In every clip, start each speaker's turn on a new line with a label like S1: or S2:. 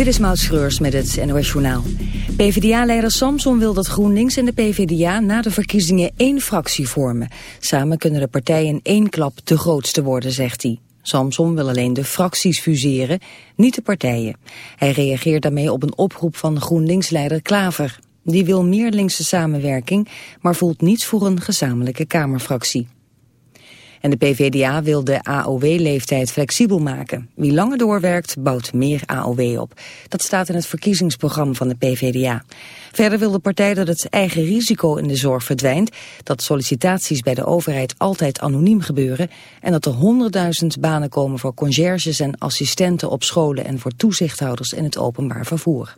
S1: Dit is Maud Schreurs met het NOS Journaal. PvdA-leider Samson wil dat GroenLinks en de PvdA na de verkiezingen één fractie vormen. Samen kunnen de partijen één klap de grootste worden, zegt hij. Samson wil alleen de fracties fuseren, niet de partijen. Hij reageert daarmee op een oproep van GroenLinks-leider Klaver. Die wil meer linkse samenwerking, maar voelt niets voor een gezamenlijke Kamerfractie. En de PVDA wil de AOW-leeftijd flexibel maken. Wie langer doorwerkt, bouwt meer AOW op. Dat staat in het verkiezingsprogramma van de PVDA. Verder wil de partij dat het eigen risico in de zorg verdwijnt... dat sollicitaties bij de overheid altijd anoniem gebeuren... en dat er 100.000 banen komen voor conciërges en assistenten op scholen... en voor toezichthouders in het openbaar vervoer.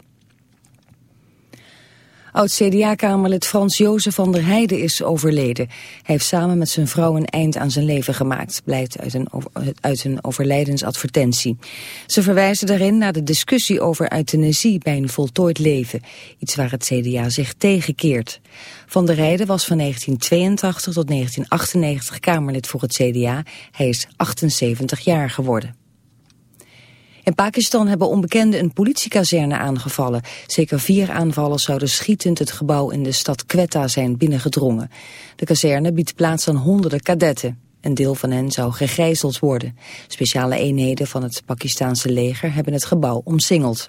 S1: Oud-CDA-kamerlid Frans Jozef van der Heijden is overleden. Hij heeft samen met zijn vrouw een eind aan zijn leven gemaakt, blijkt uit een, uit een overlijdensadvertentie. Ze verwijzen daarin naar de discussie over euthanasie bij een voltooid leven, iets waar het CDA zich tegenkeert. Van der Heijden was van 1982 tot 1998 Kamerlid voor het CDA. Hij is 78 jaar geworden. In Pakistan hebben onbekenden een politiekazerne aangevallen. Zeker vier aanvallers zouden schietend het gebouw in de stad Quetta zijn binnengedrongen. De kazerne biedt plaats aan honderden kadetten. Een deel van hen zou gegijzeld worden. Speciale eenheden van het Pakistanse leger hebben het gebouw omsingeld.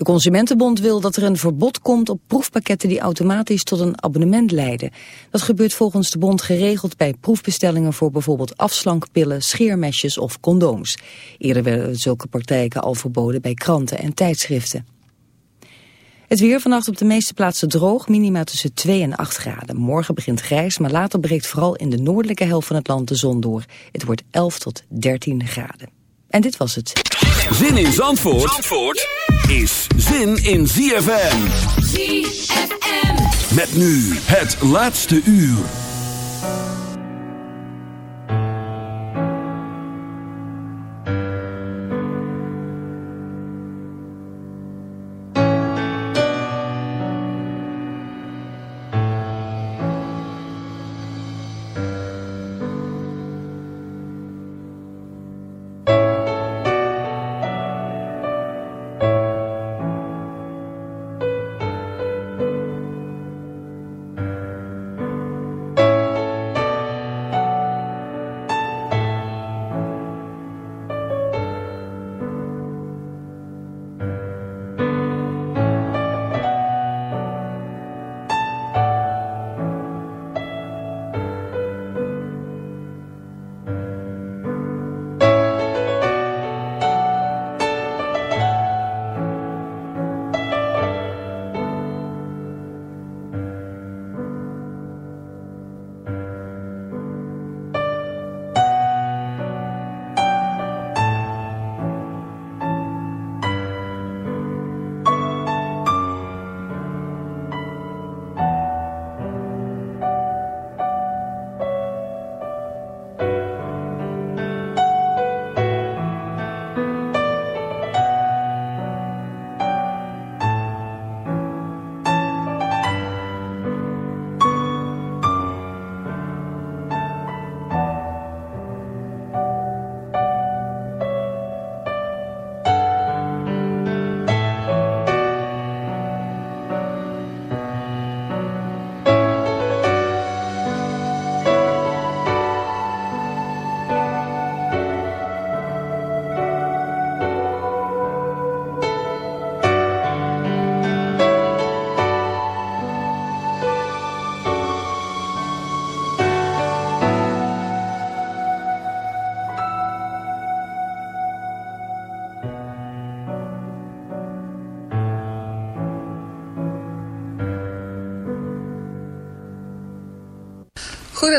S1: De Consumentenbond wil dat er een verbod komt op proefpakketten die automatisch tot een abonnement leiden. Dat gebeurt volgens de bond geregeld bij proefbestellingen voor bijvoorbeeld afslankpillen, scheermesjes of condooms. Eerder werden zulke praktijken al verboden bij kranten en tijdschriften. Het weer vannacht op de meeste plaatsen droog, minima tussen 2 en 8 graden. Morgen begint grijs, maar later breekt vooral in de noordelijke helft van het land de zon door. Het wordt 11 tot 13 graden. En dit was het.
S2: Zin in Zandvoort, Zandvoort is zin in ZFM.
S3: ZFM.
S2: Met nu het laatste uur.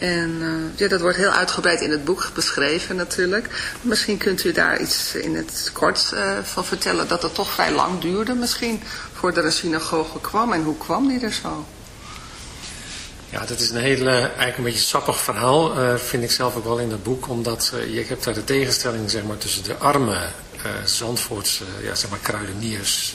S4: En ja, dat wordt heel uitgebreid in het boek beschreven natuurlijk. Misschien kunt u daar iets in het kort uh, van vertellen dat het toch vrij lang duurde misschien voordat de synagoge kwam. En hoe kwam die er zo?
S3: Ja, dat is een hele, eigenlijk een beetje sappig verhaal, vind ik zelf ook wel in dat boek. Omdat je hebt daar de tegenstelling zeg maar, tussen de arme Zandvoortse ja, zeg maar, kruideniers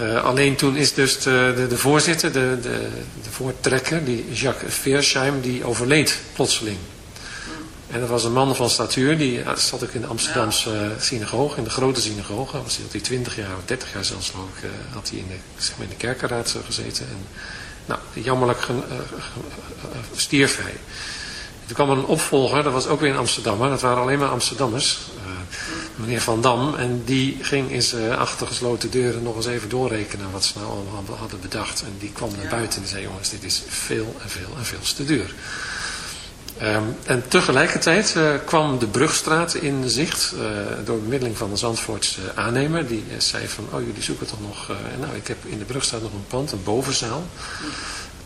S3: Uh, alleen toen is dus de, de, de voorzitter, de, de, de, voortrekker, die Jacques Versheim, die overleed plotseling. En dat was een man van statuur, die zat ook in de Amsterdamse uh, synagoge, in de grote synagoge. Was hij 20 jaar of 30 jaar zelfs ik, uh, had hij in de, zeg maar in de kerkenraad gezeten. En, nou, jammerlijk stierf hij. Toen kwam er een opvolger, dat was ook weer in Amsterdam, dat waren alleen maar Amsterdammers meneer Van Dam. En die ging in zijn achtergesloten deuren nog eens even doorrekenen wat ze nou allemaal hadden bedacht. En die kwam naar buiten en zei, jongens, dit is veel en veel en veel te duur. Um, en tegelijkertijd uh, kwam de Brugstraat in zicht uh, door bemiddeling van de Zandvoortse aannemer. Die uh, zei van, oh jullie zoeken toch nog, nou ik heb in de Brugstraat nog een pand, een bovenzaal.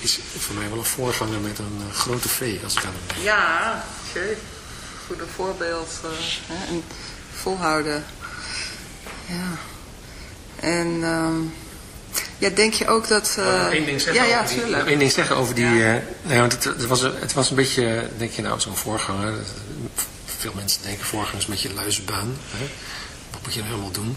S3: is voor mij wel een voorganger met een uh, grote V, als ik aan denk.
S4: Ja, oké. Goede voorbeeld. Hè, en volhouden. Ja. En... Um, ja, denk je ook dat... Uh...
S3: één ding zeggen ja, ja, over die, één ding zeggen over die... Ja. Uh, nee, want het, het, was, het was een beetje, denk je nou, zo'n voorganger. Veel mensen denken voorganger is een beetje luizenbaan. Hè? Wat moet je nou helemaal doen?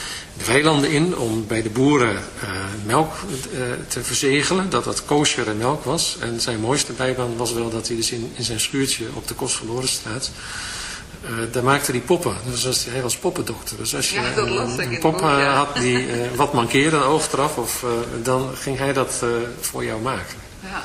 S3: de weilanden in om bij de boeren melk te verzegelen, dat dat koosjere melk was. En zijn mooiste bijbaan was wel dat hij dus in, in zijn schuurtje op de Kostverlorenstraat uh, daar maakte hij poppen. Dus als, hij was poppendokter. Dus als je
S4: ja,
S3: een, een pop ja. had die wat mankeerde, een oog eraf, of, dan ging hij dat voor jou maken.
S4: Ja.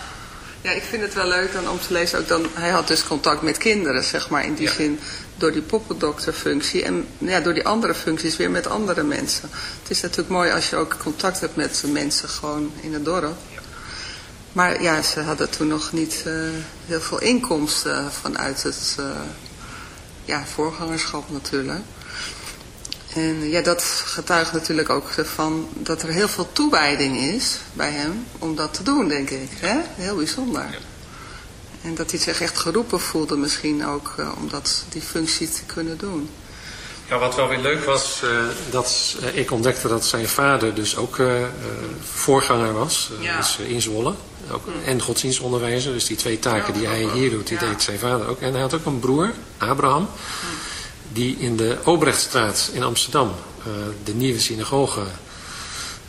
S4: ja, ik vind het wel leuk dan om te lezen. Ook dan, hij had dus contact met kinderen, zeg maar, in die ja. zin. Door die poppendokterfunctie. En ja, door die andere functies weer met andere mensen. Het is natuurlijk mooi als je ook contact hebt met mensen gewoon in het dorp. Maar ja, ze hadden toen nog niet heel veel inkomsten vanuit het ja, voorgangerschap natuurlijk. En ja, dat getuigt natuurlijk ook van dat er heel veel toewijding is bij hem om dat te doen, denk ik. Hè? Heel bijzonder. En dat hij zich echt geroepen voelde misschien ook uh, om dat, die functie te kunnen doen.
S3: Ja, wat wel weer leuk was, uh, dat uh, ik ontdekte dat zijn vader dus ook voorganger was, ja. dus in Zwolle. Ook, en godsdienstonderwijzer. Dus die twee taken die hij hier doet, die deed zijn vader ook. En hij had ook een broer, Abraham, die in de Obrechtstraat in Amsterdam de nieuwe synagoge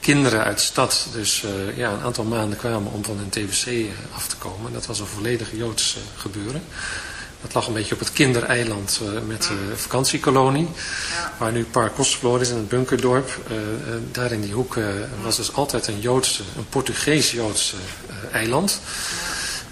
S3: kinderen uit de stad dus ja, een aantal maanden kwamen om van hun TBC af te komen. Dat was een volledig Joods gebeuren. Dat lag een beetje op het kindereiland uh, met de vakantiekolonie. Ja. Waar nu Park Kostverloren is in het bunkerdorp. Daar in die hoek was dus altijd een Joodse, een Portugees-Joodse eiland.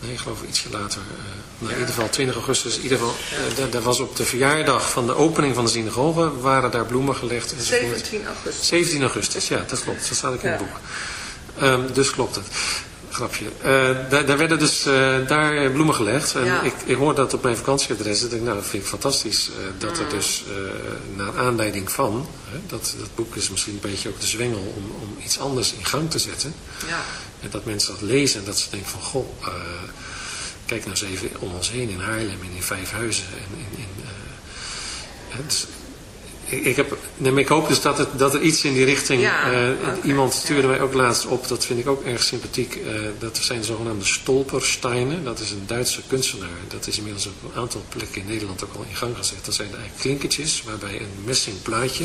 S3: nee, ik geloof ietsje later, nou, in ieder geval 20 augustus, in ieder geval, uh, daar was op de verjaardag van de opening van de synagoge, waren daar bloemen gelegd.
S4: 17 augustus.
S3: 17 augustus, ja, dat klopt, dat staat ook in het boek. Um, dus klopt het grapje. Uh, daar, daar, werden dus uh, daar bloemen gelegd. En ja. ik, ik hoorde dat op mijn vakantieadres. Ik denk, nou, dat vind ik fantastisch. Uh, dat er dus naar aanleiding van, dat, dat boek is misschien een beetje ook de zwengel om, om iets anders in gang te zetten.
S4: Ja.
S3: En dat mensen dat lezen en dat ze denken van, goh, kijk nou eens even om ons heen in Haarlem en in Vijfhuizen. En in, in, dus ik, ik, heb, nee, ik hoop dus dat, het, dat er iets in die richting...
S4: Ja,
S3: uh,
S4: okay.
S3: Iemand stuurde mij ook laatst op, dat vind ik ook erg sympathiek. Uh, dat zijn de zogenaamde stolpersteinen. Dat is een Duitse kunstenaar. Dat is inmiddels op een aantal plekken in Nederland ook al in gang gezet. Dat zijn eigenlijk klinkertjes waarbij een messingplaatje...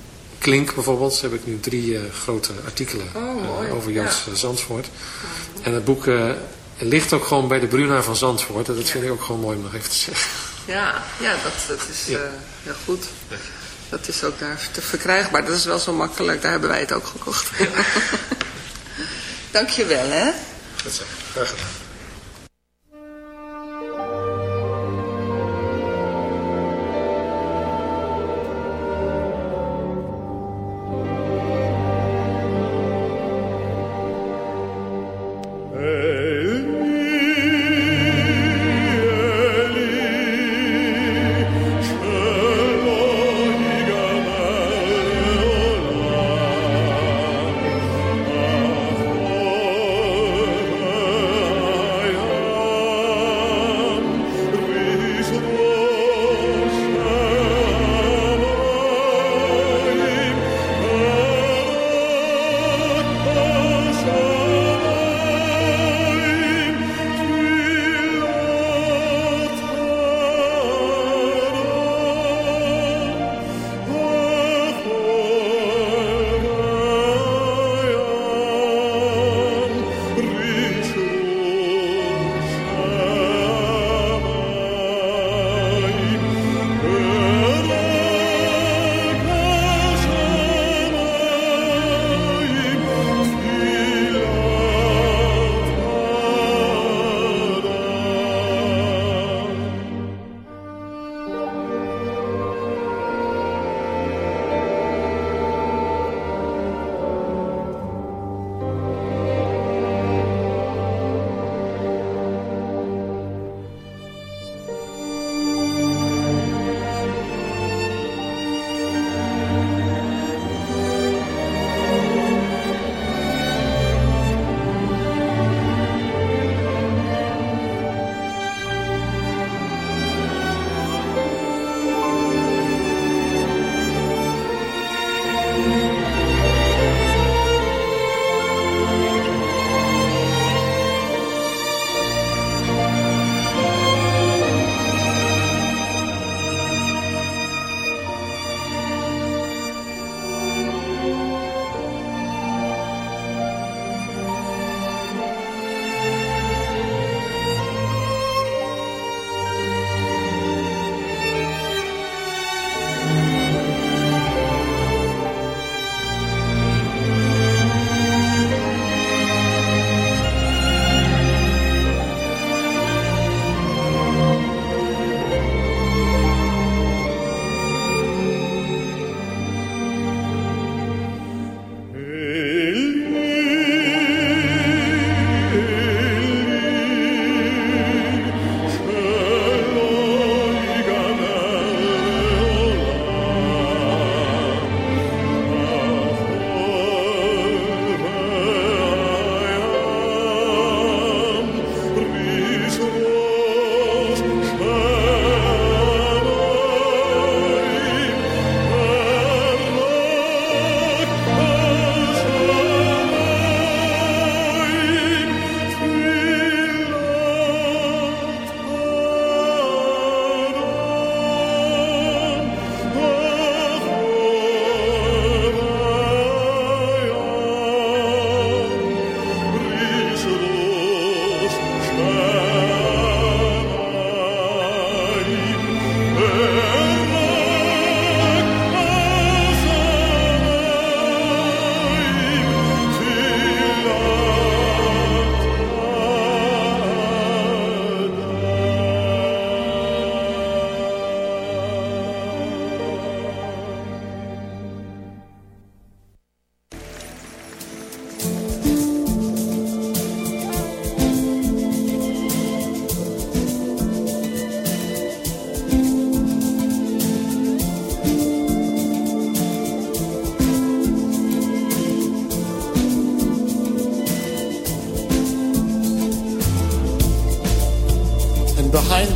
S3: Klink bijvoorbeeld, heb ik nu drie grote artikelen oh, over Joods ja. Zandvoort. En het boek ligt ook gewoon bij de Bruna van Zandvoort. En dat vind ik ook gewoon mooi om nog even te zeggen.
S4: Ja, ja dat, dat is ja. Heel goed. Dat is ook daar te verkrijgbaar. Dat is wel zo makkelijk. Daar hebben wij het ook gekocht. Dankjewel, hè.
S3: Graag gedaan.